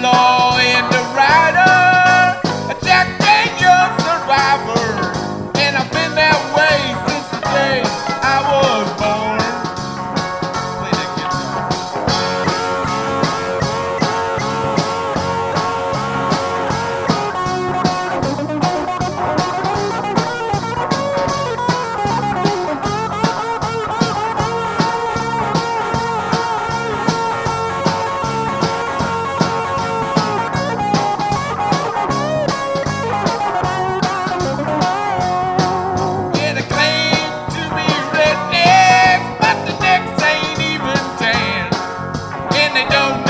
Lord. and they don't